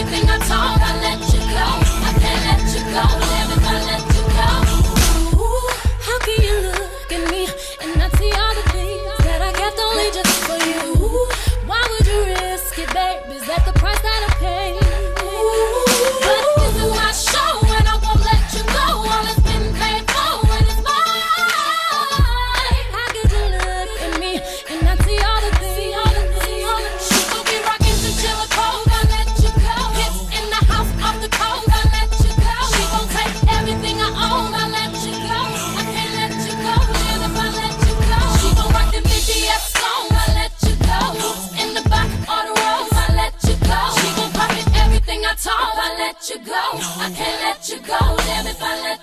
everything I talk go. No. I can't let you go. Damn if I let